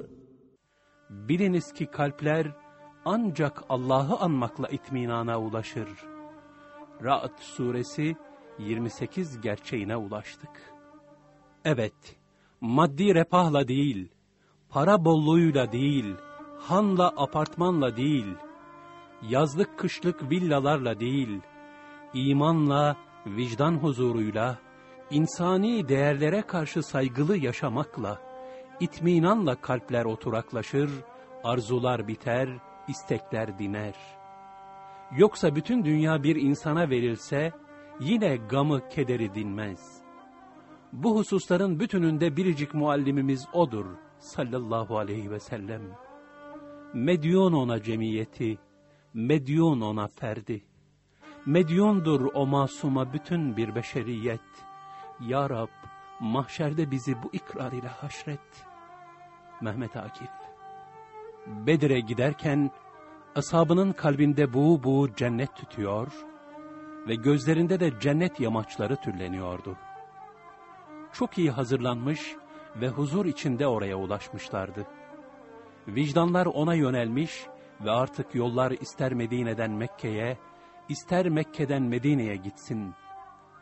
Biliniz ki kalpler ancak Allah'ı anmakla itminana ulaşır. Ra'd suresi 28 gerçeğine ulaştık. Evet, maddi repahla değil, para bolluğuyla değil, hanla apartmanla değil, yazlık kışlık villalarla değil, imanla, vicdan huzuruyla, insani değerlere karşı saygılı yaşamakla, itminanla kalpler oturaklaşır, arzular biter, istekler diner. Yoksa bütün dünya bir insana verilse, yine gamı kederi dinmez. Bu hususların bütününde biricik muallimimiz O'dur, sallallahu aleyhi ve sellem. Medyon ona cemiyeti, medyon ona ferdi. Medyondur o masuma bütün bir beşeriyet. Ya Rab, mahşerde bizi bu ikrar ile haşret. Mehmet Akif Bedir'e giderken, ashabının kalbinde buğu buğu cennet tütüyor ve gözlerinde de cennet yamaçları türleniyordu. Çok iyi hazırlanmış ve huzur içinde oraya ulaşmışlardı. Vicdanlar ona yönelmiş ve artık yollar ister Medine'den Mekke'ye, ister Mekke'den Medine'ye gitsin.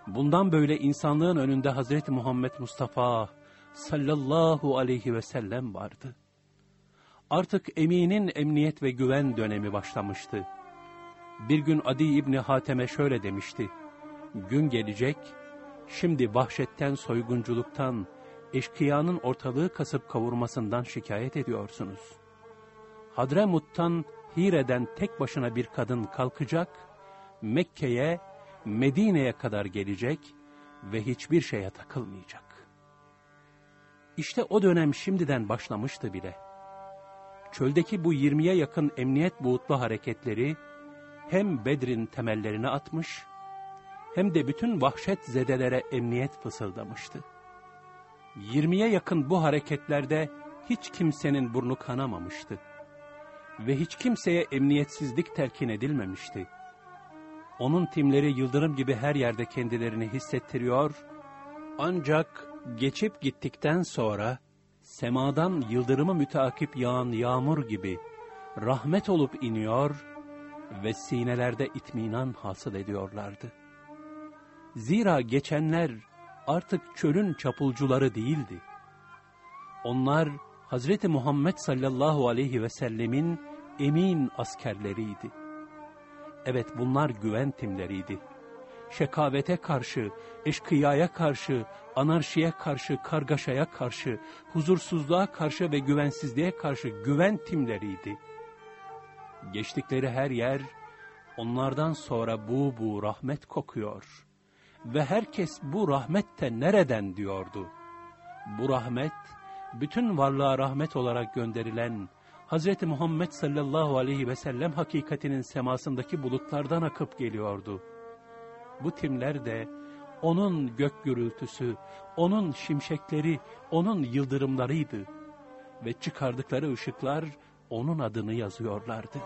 Bundan böyle insanlığın önünde Hazreti Muhammed Mustafa sallallahu aleyhi ve sellem vardı. Artık eminin emniyet ve güven dönemi başlamıştı. Bir gün Adi İbni Hatem'e şöyle demişti. Gün gelecek, şimdi vahşetten, soygunculuktan, eşkıyanın ortalığı kasıp kavurmasından şikayet ediyorsunuz. Hadremut'tan, Hire'den tek başına bir kadın kalkacak, Mekke'ye, Medine'ye kadar gelecek ve hiçbir şeye takılmayacak. İşte o dönem şimdiden başlamıştı bile. Çöldeki bu 20'ye yakın emniyet buğutlu hareketleri hem Bedir'in temellerini atmış, hem de bütün vahşet zedelere emniyet fısıldamıştı. 20'ye yakın bu hareketlerde hiç kimsenin burnu kanamamıştı. Ve hiç kimseye emniyetsizlik telkin edilmemişti. Onun timleri yıldırım gibi her yerde kendilerini hissettiriyor, ancak geçip gittikten sonra, semadan yıldırımı müteakip yağan yağmur gibi, rahmet olup iniyor ve sinelerde itminan hasıl ediyorlardı. Zira geçenler artık çölün çapulcuları değildi. Onlar Hazreti Muhammed sallallahu aleyhi ve sellemin emin askerleriydi. Evet bunlar güven timleriydi. Şekavete karşı, eşkıyaya karşı, anarşiye karşı, kargaşaya karşı, huzursuzluğa karşı ve güvensizliğe karşı güven timleriydi. Geçtikleri her yer onlardan sonra bu bu rahmet kokuyor. Ve herkes bu rahmette nereden diyordu. Bu rahmet bütün varlığa rahmet olarak gönderilen Hz. Muhammed sallallahu aleyhi ve sellem hakikatinin semasındaki bulutlardan akıp geliyordu. Bu timler de onun gök gürültüsü, onun şimşekleri, onun yıldırımlarıydı ve çıkardıkları ışıklar onun adını yazıyorlardı.